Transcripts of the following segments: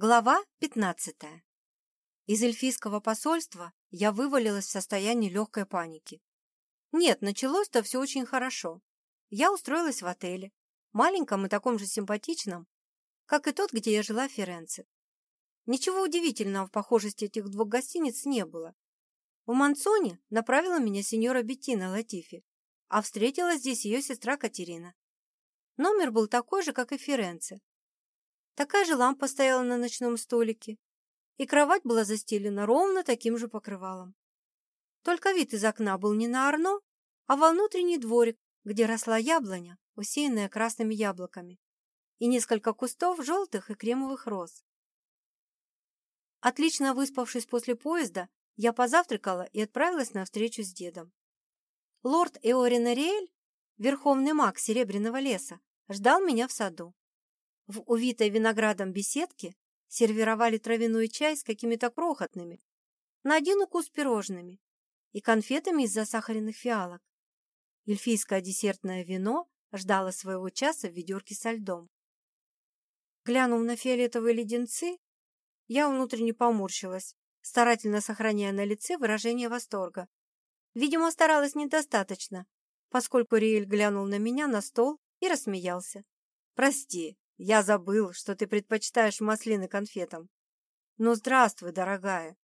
Глава 15. Из эльфийского посольства я вывалилась в состоянии легкой паники. Нет, началось-то все очень хорошо. Я устроилась в отеле, маленьком и таком же симпатичном, как и тот, где я жила в Ференце. Ничего удивительного в похожести этих двух гостиниц не было. В Мансоне направила меня сеньора Беттина Латифи, а встретила здесь ее сестра Катерина. Номер был такой же, как и в Ференце, Такая же лампа стояла на ночном столике, и кровать была застелена ровно таким же покрывалом. Только вид из окна был не на Арно, а во внутренний дворик, где росла яблоня, усеянная красными яблоками, и несколько кустов желтых и кремовых роз. Отлично выспавшись после поезда, я позавтракала и отправилась на встречу с дедом. Лорд Эорин Ариэль, верховный маг Серебряного леса, ждал меня в саду. В увитой виноградом беседке сервировали травяной чай с какими-то крохотными, на один укус пирожными и конфетами из засахаренных фиалок. Эльфийское десертное вино ждало своего часа в ведерке со льдом. Глянув на фиолетовые леденцы, я внутренне поморщилась, старательно сохраняя на лице выражение восторга. Видимо, старалась недостаточно, поскольку Риэль глянул на меня на стол и рассмеялся. «Прости, я забыл, что ты предпочитаешь маслины конфетам. Ну, здравствуй, дорогая.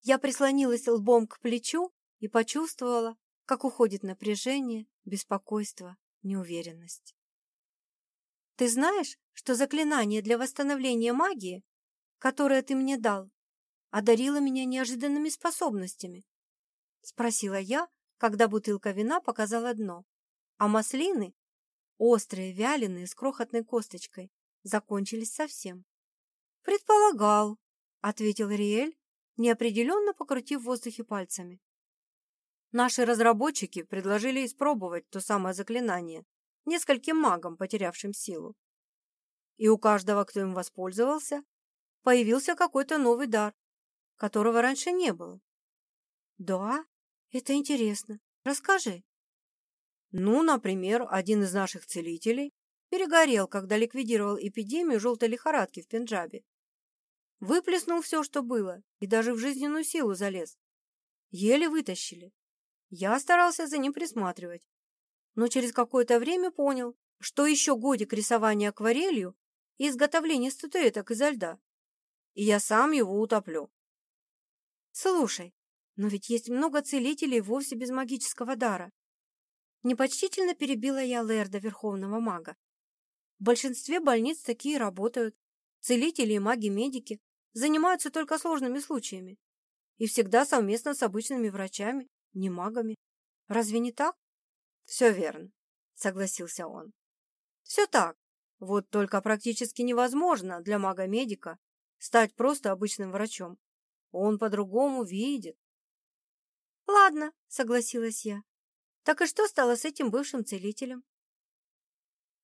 Я прислонилась лбом к плечу и почувствовала, как уходит напряжение, беспокойство, неуверенность. Ты знаешь, что заклинание для восстановления магии, которое ты мне дал, одарило меня неожиданными способностями? Спросила я, когда бутылка вина показала дно, а маслины Острые, вяленые, с крохотной косточкой. Закончились совсем. «Предполагал», — ответил Риэль, неопределенно покрутив в воздухе пальцами. Наши разработчики предложили испробовать то самое заклинание нескольким магам, потерявшим силу. И у каждого, кто им воспользовался, появился какой-то новый дар, которого раньше не было. Да, это интересно. Расскажи. Ну, например, один из наших целителей перегорел, когда ликвидировал эпидемию желтой лихорадки в Пенджабе. Выплеснул все, что было, и даже в жизненную силу залез. Еле вытащили. Я старался за ним присматривать. Но через какое-то время понял, что еще годик рисования акварелью и изготовления статуэток изо льда. И я сам его утоплю. Слушай, но ведь есть много целителей вовсе без магического дара. Непочтительно перебила я Лерда, верховного мага. В большинстве больниц такие работают. Целители и маги-медики занимаются только сложными случаями. И всегда совместно с обычными врачами, не магами. Разве не так? Все верно, согласился он. Все так. Вот только практически невозможно для мага-медика стать просто обычным врачом. Он по-другому видит. Ладно, согласилась я. Так и что стало с этим бывшим целителем?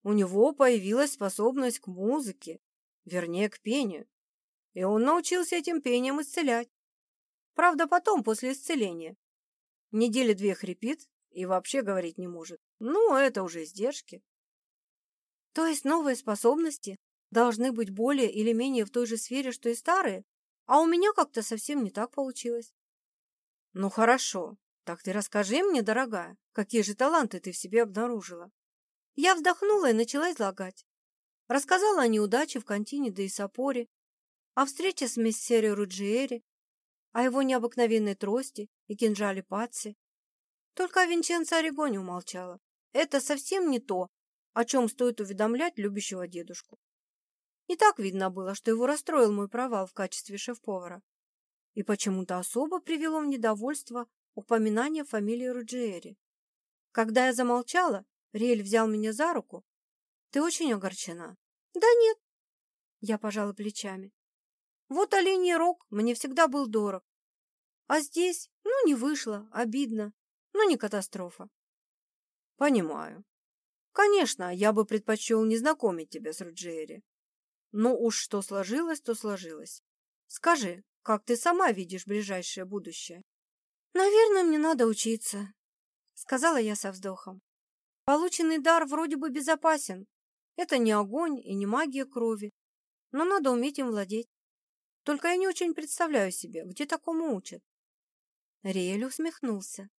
У него появилась способность к музыке, вернее, к пению, и он научился этим пением исцелять. Правда, потом, после исцеления. Недели две хрипит и вообще говорить не может. Ну, это уже издержки. То есть новые способности должны быть более или менее в той же сфере, что и старые, а у меня как-то совсем не так получилось. Ну, хорошо. Так ты расскажи мне, дорогая, какие же таланты ты в себе обнаружила? Я вздохнула и начала излагать. Рассказала о неудаче в контине да и Сапоре, о встрече с мессерио Руджиери, о его необыкновенной трости и кинжале Патси. Только о Винченцо Орегоне умолчала. Это совсем не то, о чем стоит уведомлять любящего дедушку. И так видно было, что его расстроил мой провал в качестве шеф-повара. И почему-то особо привело в недовольство упоминание фамилии Руджиери. Когда я замолчала, Риэль взял меня за руку. «Ты очень огорчена?» «Да нет». Я пожала плечами. «Вот оленей рог мне всегда был дорог. А здесь, ну, не вышло, обидно, но не катастрофа». «Понимаю. Конечно, я бы предпочел не знакомить тебя с Руджиери. Но уж что сложилось, то сложилось. Скажи, как ты сама видишь ближайшее будущее?» «Наверное, мне надо учиться», — сказала я со вздохом. «Полученный дар вроде бы безопасен. Это не огонь и не магия крови. но надо уметь им владеть. Только я не очень представляю себе, где такому учат. Риэль усмехнулся.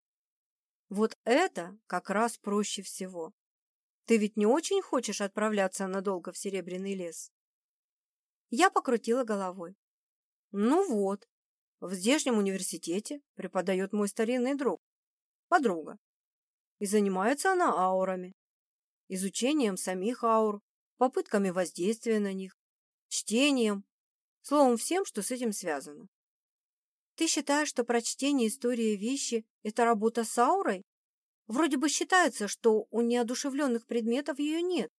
Вот это как раз проще всего. Ты ведь не очень хочешь отправляться надолго в Серебряный лес? Я покрутила головой. Ну вот, в здешнем университете преподает мой старинный друг, подруга. И занимается она аурами, изучением самих аур, попытками воздействия на них, чтением, словом, всем, что с этим связано. Ты считаешь, что прочтение истории вещи – это работа с аурой? Вроде бы считается, что у неодушевленных предметов ее нет.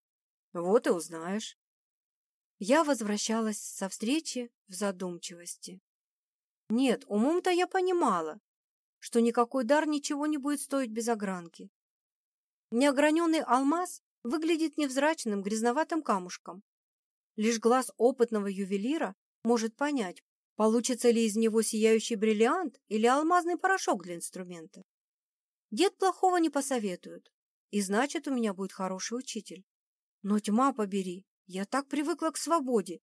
Вот и узнаешь. Я возвращалась со встречи в задумчивости. Нет, умом-то я понимала, что никакой дар ничего не будет стоить без огранки. Неограненный алмаз выглядит невзрачным грязноватым камушком. Лишь глаз опытного ювелира может понять, получится ли из него сияющий бриллиант или алмазный порошок для инструмента. Дед плохого не посоветует, и значит, у меня будет хороший учитель. Но тьма побери, я так привыкла к свободе.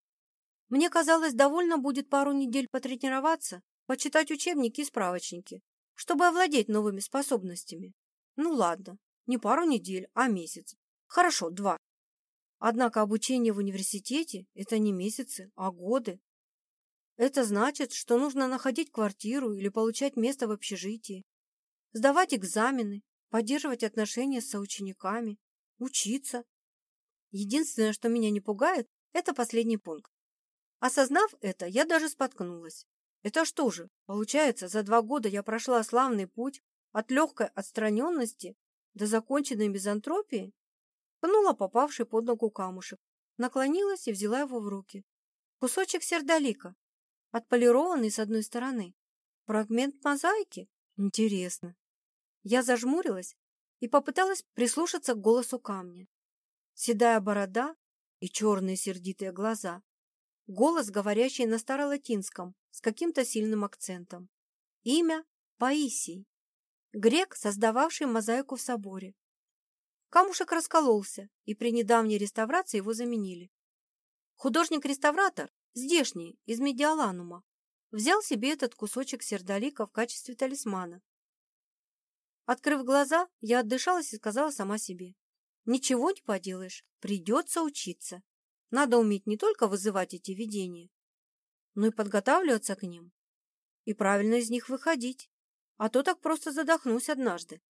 Мне казалось, довольно будет пару недель потренироваться, почитать учебники и справочники, чтобы овладеть новыми способностями. Ну ладно, не пару недель, а месяц. Хорошо, два. Однако обучение в университете – это не месяцы, а годы. Это значит, что нужно находить квартиру или получать место в общежитии, сдавать экзамены, поддерживать отношения с соучениками, учиться. Единственное, что меня не пугает, это последний пункт. Осознав это, я даже споткнулась. Это что же, получается, за два года я прошла славный путь от легкой отстраненности до законченной мизантропии? Пнула попавший под ногу камушек, наклонилась и взяла его в руки. Кусочек сердолика, отполированный с одной стороны. Фрагмент мозаики? Интересно. Я зажмурилась и попыталась прислушаться к голосу камня. Седая борода и черные сердитые глаза. Голос, говорящий на старолатинском, с каким-то сильным акцентом. Имя – Паисий. Грек, создававший мозаику в соборе. Камушек раскололся, и при недавней реставрации его заменили. Художник-реставратор, здешний, из Медиаланума, взял себе этот кусочек сердолика в качестве талисмана Открыв глаза, я отдышалась и сказала сама себе. Ничего не поделаешь, придется учиться. Надо уметь не только вызывать эти видения, но и подготавливаться к ним. И правильно из них выходить. А то так просто задохнусь однажды.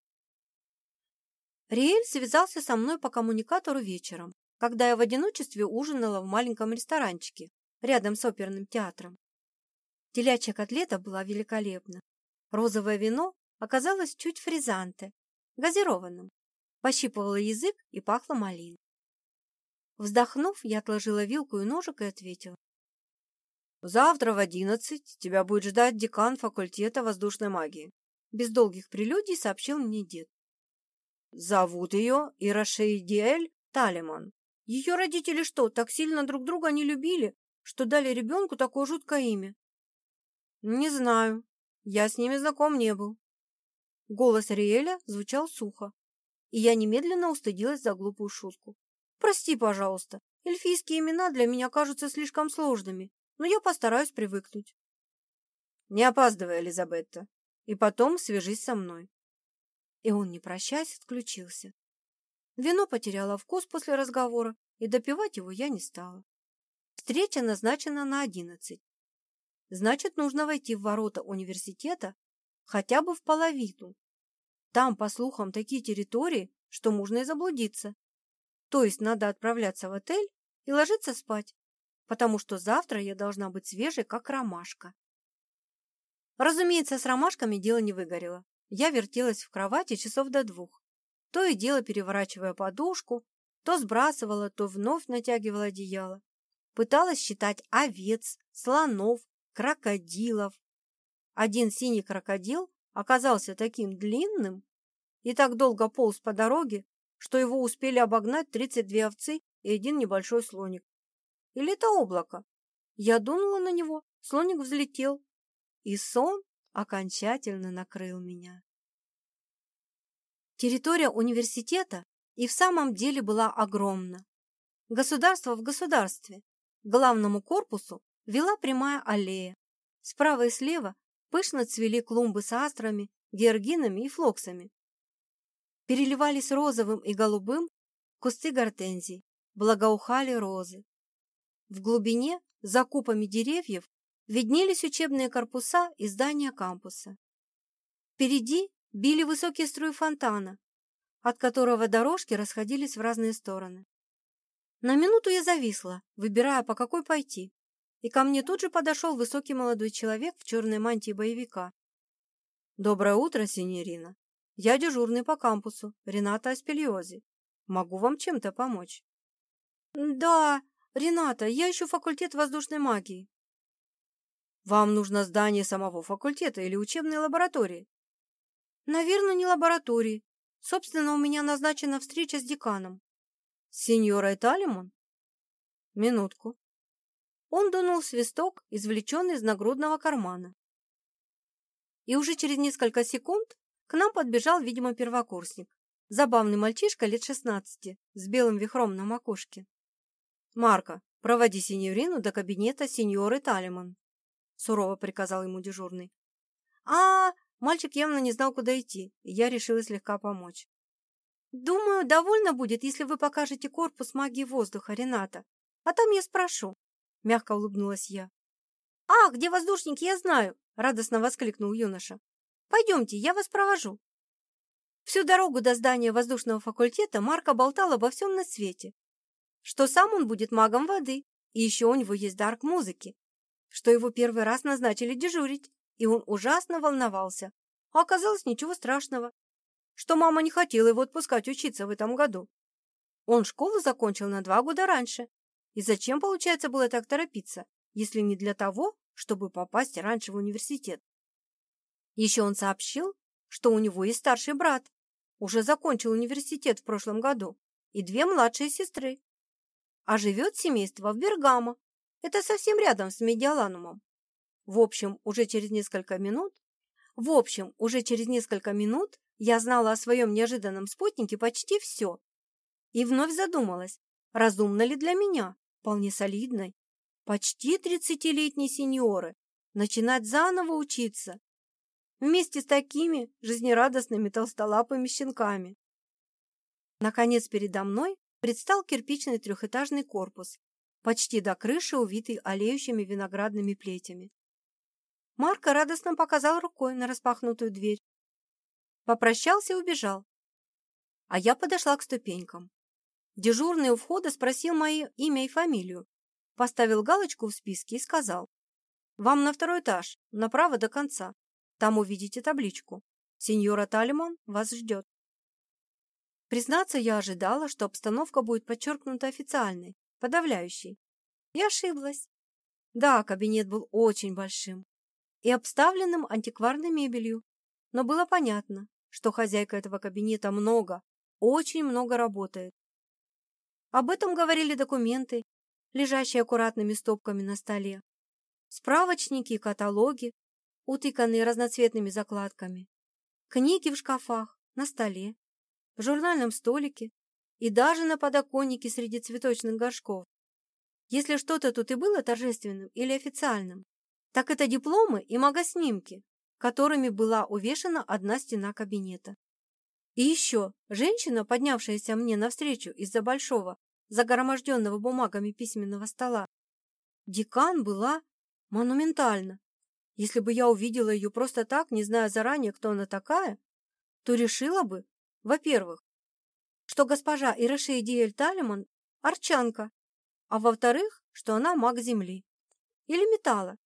Риэль связался со мной по коммуникатору вечером, когда я в одиночестве ужинала в маленьком ресторанчике рядом с оперным театром. Телячья котлета была великолепна. Розовое вино оказалось чуть фризанте, газированным. Пощипывала язык и пахло малиной. Вздохнув, я отложила вилку и ножик и ответила. «Завтра в одиннадцать тебя будет ждать декан факультета воздушной магии», без долгих прелюдий сообщил мне дед. «Зовут ее Ирашейдиэль Талиман. Ее родители что, так сильно друг друга не любили, что дали ребенку такое жуткое имя?» «Не знаю. Я с ними знаком не был. Голос Риэля звучал сухо, и я немедленно устыдилась за глупую шутку. «Прости, пожалуйста, эльфийские имена для меня кажутся слишком сложными, но я постараюсь привыкнуть». «Не опаздывай, Элизабетта, и потом свяжись со мной». И он, не прощаясь, отключился. Вино потеряло вкус после разговора, и допивать его я не стала. Встреча назначена на одиннадцать. Значит, нужно войти в ворота университета хотя бы в половину, там, по слухам, такие территории, что можно и заблудиться. То есть надо отправляться в отель и ложиться спать, потому что завтра я должна быть свежей, как ромашка. Разумеется, с ромашками дело не выгорело. Я вертелась в кровати часов до двух. То и дело переворачивая подушку, то сбрасывала, то вновь натягивала одеяло. Пыталась считать овец, слонов, крокодилов. Один синий крокодил оказался таким длинным и так долго полз по дороге, что его успели обогнать 32 овцы и один небольшой слоник. Или это облако? Я дунула на него, слоник взлетел, и сон окончательно накрыл меня. Территория университета и в самом деле была огромна. Государство в государстве. К главному корпусу вела прямая аллея. Справа и слева пышно цвели клумбы с астрами, георгинами и флоксами. Переливались розовым и голубым кусты гортензий, благоухали розы. В глубине, за купами деревьев, виднелись учебные корпуса и здания кампуса. Впереди били высокие струи фонтана, от которого дорожки расходились в разные стороны. На минуту я зависла, выбирая, по какой пойти, и ко мне тут же подошел высокий молодой человек в черной мантии боевика. «Доброе утро, синьорина. Я дежурный по кампусу, Рената Аспельози. Могу вам чем-то помочь?» «Да, Рената, я ищу факультет воздушной магии». «Вам нужно здание самого факультета или учебной лаборатории?» «Наверное, не лаборатории. Собственно, у меня назначена встреча с деканом». «С сеньорой Талимон?» «Минутку». Он дунул свисток, извлеченный из нагрудного кармана. И уже через несколько секунд к нам подбежал, видимо, первокурсник. Забавный мальчишка лет шестнадцати, с белым вихром на макушке. «Марко, проводи синьорину до кабинета сеньоры Талиман», сурово приказал ему дежурный. а, Мальчик явно не знал, куда идти, и я решила слегка помочь. «Думаю, довольно будет, если вы покажете корпус магии воздуха, Рената. А там я спрошу», — мягко улыбнулась я. «А, где воздушники, я знаю», — радостно воскликнул юноша. «Пойдемте, я вас провожу». Всю дорогу до здания воздушного факультета Марко болтал обо всем на свете. Что сам он будет магом воды, и еще у него есть дар к музыке. Что его первый раз назначили дежурить, и он ужасно волновался. А оказалось ничего страшного. Что мама не хотела его отпускать учиться в этом году. Он школу закончил на два года раньше. И зачем, получается, было так торопиться, если не для того, чтобы попасть раньше в университет? Еще он сообщил, что у него есть старший брат, уже закончил университет в прошлом году, и две младшие сестры. А живет семейство в Бергамо. Это совсем рядом с Медиаланумом. В общем, уже через несколько минут в общем, уже через несколько минут я знала о своем неожиданном спутнике почти все. И вновь задумалась, разумно ли для меня, вполне солидной, почти тридцатилетней сеньоры, начинать заново учиться вместе с такими жизнерадостными толстолапыми щенками. Наконец передо мной предстал кирпичный трехэтажный корпус, почти до крыши увитый олеющими виноградными плетями. Марко радостно показал рукой на распахнутую дверь. Попрощался и убежал. А я подошла к ступенькам. Дежурный у входа спросил мое имя и фамилию, поставил галочку в списке и сказал, «Вам на второй этаж, направо до конца. Там увидите табличку. Сеньора Талиман вас ждет». Признаться, я ожидала, что обстановка будет подчеркнута официальной, подавляющей. И ошиблась. Да, кабинет был очень большим и обставленным антикварной мебелью, но было понятно, что хозяйка этого кабинета много, очень много работает. Об этом говорили документы, лежащие аккуратными стопками на столе, справочники и каталоги, утыканные разноцветными закладками, книги в шкафах, на столе, в журнальном столике и даже на подоконнике среди цветочных горшков. Если что-то тут и было торжественным или официальным, так это дипломы и магоснимки, которыми была увешана одна стена кабинета. И еще женщина, поднявшаяся мне навстречу из-за большого, загроможденного бумагами письменного стола. Декан была монументальна. Если бы я увидела ее просто так, не зная заранее, кто она такая, то решила бы, во-первых, что госпожа Ирошей Диэль Талиман – арчанка, а во-вторых, что она маг земли или металла,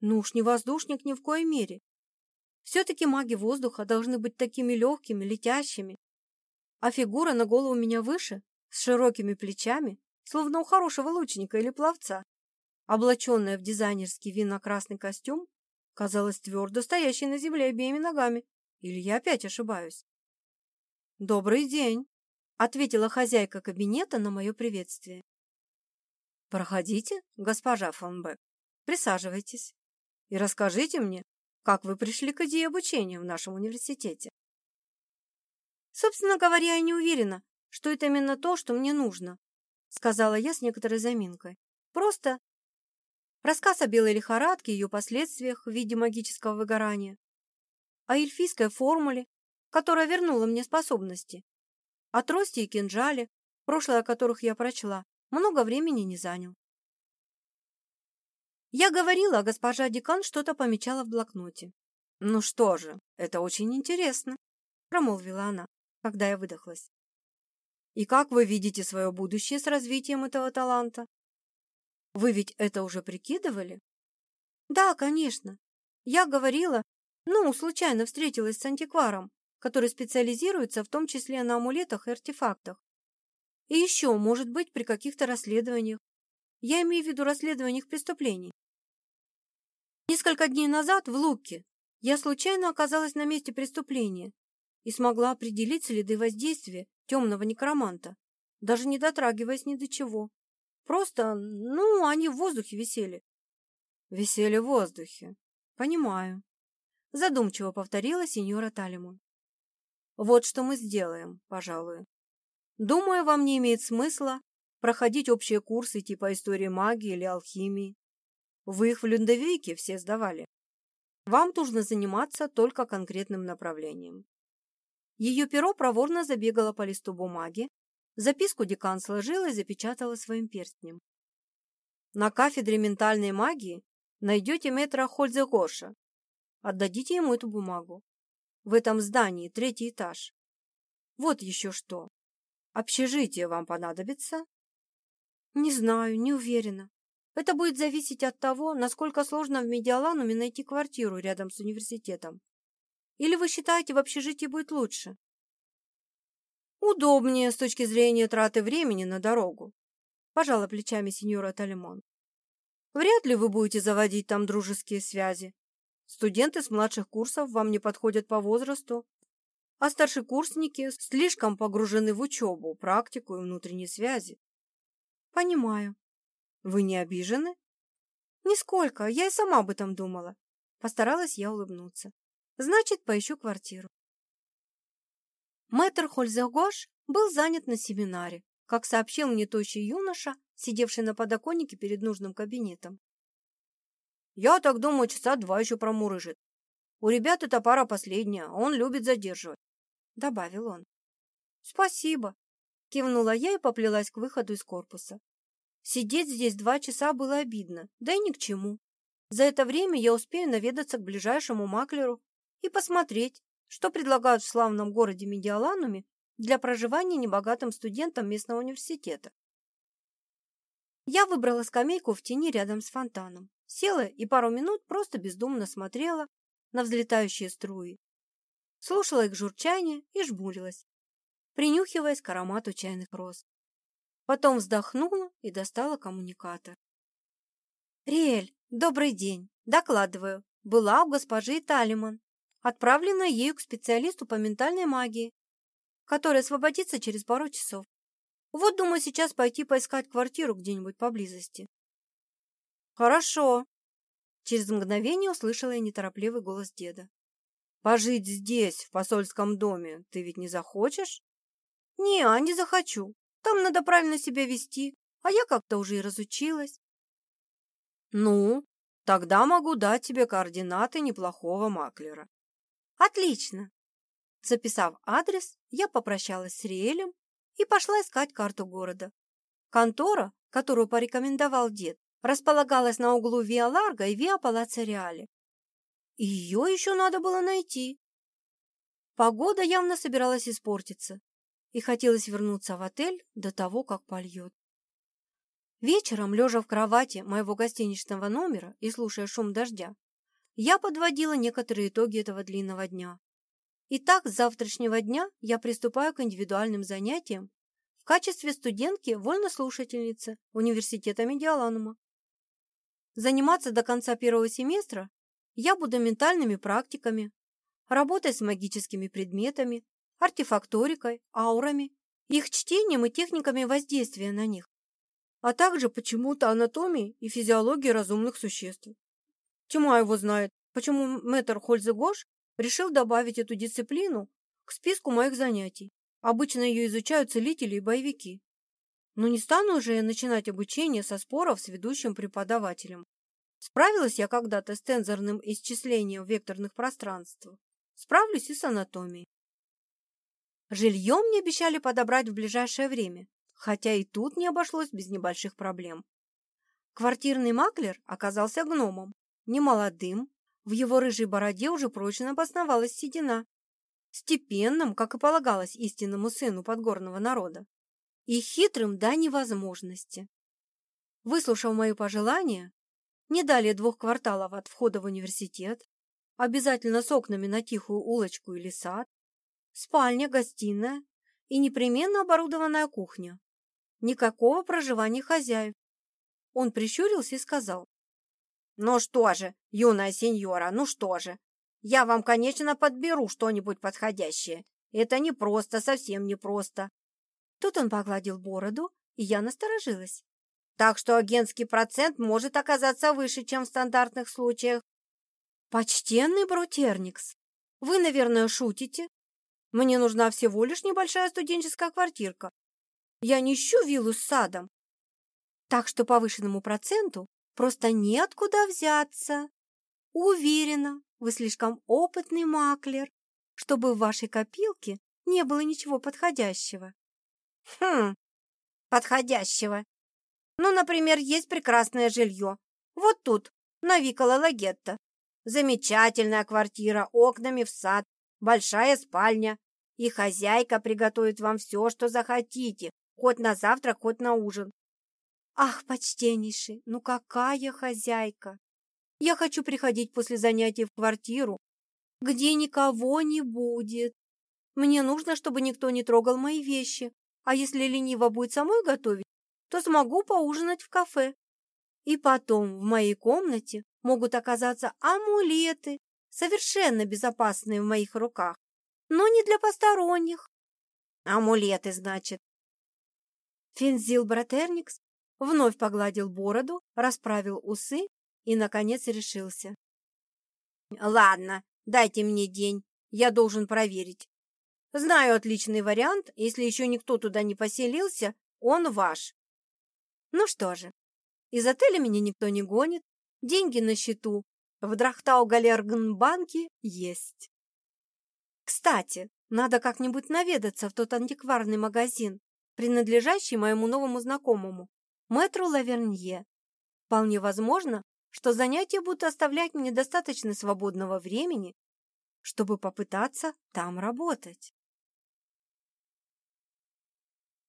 ну уж не воздушник ни в коей мере. Все-таки маги воздуха должны быть такими легкими, летящими. А фигура на голову меня выше, с широкими плечами, словно у хорошего лучника или пловца. Облаченная в дизайнерский винно-красный костюм, казалась твердо стоящей на земле обеими ногами. Или я опять ошибаюсь? «Добрый день!» — ответила хозяйка кабинета на мое приветствие. «Проходите, госпожа фон Бек. Присаживайтесь и расскажите мне, как вы пришли к идее обучения в нашем университете. Собственно говоря, я не уверена, что это именно то, что мне нужно, сказала я с некоторой заминкой. Просто рассказ о белой лихорадке и ее последствиях в виде магического выгорания, о эльфийской формуле, которая вернула мне способности, о трости и кинжале, прошлое которых я прочла, много времени не занял. Я говорила, а госпожа Декан что-то помечала в блокноте. «Ну что же, это очень интересно», — промолвила она, когда я выдохлась. «И как вы видите свое будущее с развитием этого таланта? Вы ведь это уже прикидывали?» «Да, конечно. Я говорила, ну, случайно встретилась с антикваром, который специализируется в том числе на амулетах и артефактах. И еще, может быть, при каких-то расследованиях. Я имею в виду расследованиях преступлений. Несколько дней назад в Луке я случайно оказалась на месте преступления и смогла определить следы воздействия темного некроманта, даже не дотрагиваясь ни до чего. Просто, ну, они в воздухе висели. Висели в воздухе. Понимаю. Задумчиво повторила сеньора Талимон. Вот что мы сделаем, пожалуй. Думаю, вам не имеет смысла проходить общие курсы типа истории магии или алхимии. Вы их в Люндовике все сдавали. Вам нужно заниматься только конкретным направлением. Ее перо проворно забегало по листу бумаги, записку декан сложила и запечатала своим перстнем. На кафедре ментальной магии найдете метра Хользегоша. Отдадите ему эту бумагу. В этом здании третий этаж. Вот еще что. Общежитие вам понадобится? Не знаю, не уверена. Это будет зависеть от того, насколько сложно в Медиалануме найти квартиру рядом с университетом. Или вы считаете, в общежитии будет лучше? Удобнее с точки зрения траты времени на дорогу, пожала плечами сеньора Талимон. Вряд ли вы будете заводить там дружеские связи. Студенты с младших курсов вам не подходят по возрасту, а старшекурсники слишком погружены в учебу, практику и внутренние связи. Понимаю, вы не обижены? Нисколько, я и сама об этом думала. Постаралась я улыбнуться. Значит, поищу квартиру. Мэтр Хользегош был занят на семинаре, как сообщил мне тощий юноша, сидевший на подоконнике перед нужным кабинетом. Я так думаю, часа два еще промурыжит. У ребят эта пара последняя, он любит задерживать, — добавил он. Спасибо, — кивнула я и поплелась к выходу из корпуса. Сидеть здесь два часа было обидно, да и ни к чему. За это время я успею наведаться к ближайшему маклеру и посмотреть, что предлагают в славном городе Медиалануме для проживания небогатым студентам местного университета. Я выбрала скамейку в тени рядом с фонтаном, села и пару минут просто бездумно смотрела на взлетающие струи. Слушала их журчание и жмурилась, принюхиваясь к аромату чайных роз. Потом вздохнула и достала коммуникатор. «Риэль, добрый день. Докладываю. Была у госпожи Талиман. Отправлена ею к специалисту по ментальной магии, который освободится через пару часов. Вот думаю сейчас пойти поискать квартиру где-нибудь поблизости». «Хорошо», — через мгновение услышала я неторопливый голос деда. «Пожить здесь, в посольском доме, ты ведь не захочешь?» «Не, а не захочу. Там надо правильно себя вести, а я как-то уже и разучилась. Ну, тогда могу дать тебе координаты неплохого маклера. Отлично. Записав адрес, я попрощалась с Риэлем и пошла искать карту города. Контора, которую порекомендовал дед, располагалась на углу Виа Ларго и Виа Палаццо Реале. Ее еще надо было найти. Погода явно собиралась испортиться, и хотелось вернуться в отель до того, как польет. Вечером, лежа в кровати моего гостиничного номера и слушая шум дождя, я подводила некоторые итоги этого длинного дня. Итак, с завтрашнего дня я приступаю к индивидуальным занятиям в качестве студентки вольнослушательницы Университета Медиаланума. Заниматься до конца первого семестра я буду ментальными практиками, работой с магическими предметами, артефакторикой, аурами, их чтением и техниками воздействия на них, а также почему-то анатомией и физиологией разумных существ. Тьма его знает, почему мэтр Хользегош решил добавить эту дисциплину к списку моих занятий. Обычно ее изучают целители и боевики. Но не стану же я начинать обучение со споров с ведущим преподавателем. Справилась я когда-то с тензорным исчислением векторных пространств. Справлюсь и с анатомией. Жилье мне обещали подобрать в ближайшее время, хотя и тут не обошлось без небольших проблем. Квартирный маклер оказался гномом, немолодым, в его рыжей бороде уже прочно обосновалась седина, степенным, как и полагалось истинному сыну подгорного народа, и хитрым до невозможности. Выслушав мои пожелания, не далее двух кварталов от входа в университет, обязательно с окнами на тихую улочку или сад, спальня, гостиная и непременно оборудованная кухня. Никакого проживания хозяев. Он прищурился и сказал. «Ну что же, юная сеньора, ну что же, я вам, конечно, подберу что-нибудь подходящее. Это не просто, совсем не просто». Тут он погладил бороду, и я насторожилась. Так что агентский процент может оказаться выше, чем в стандартных случаях. «Почтенный Брутерникс, вы, наверное, шутите? Мне нужна всего лишь небольшая студенческая квартирка. Я не ищу виллу с садом. Так что повышенному проценту просто неоткуда взяться. Уверена, вы слишком опытный маклер, чтобы в вашей копилке не было ничего подходящего. Хм, подходящего. Ну, например, есть прекрасное жилье. Вот тут, на Викола Лагетта. Замечательная квартира, окнами в сад, большая спальня. И хозяйка приготовит вам все, что захотите, хоть на завтрак, хоть на ужин. Ах, почтеннейший, ну какая хозяйка! Я хочу приходить после занятий в квартиру, где никого не будет. Мне нужно, чтобы никто не трогал мои вещи, а если лениво будет самой готовить, то смогу поужинать в кафе. И потом в моей комнате могут оказаться амулеты, совершенно безопасные в моих руках, но не для посторонних. Амулеты, значит. Фензил Братерникс вновь погладил бороду, расправил усы и, наконец, решился. Ладно, дайте мне день, я должен проверить. Знаю отличный вариант, если еще никто туда не поселился, он ваш. Ну что же, из отеля меня никто не гонит, деньги на счету в Драхтау-Галергенбанке есть. Кстати, надо как-нибудь наведаться в тот антикварный магазин, принадлежащий моему новому знакомому, мэтру Лавернье. Вполне возможно, что занятия будут оставлять мне достаточно свободного времени, чтобы попытаться там работать.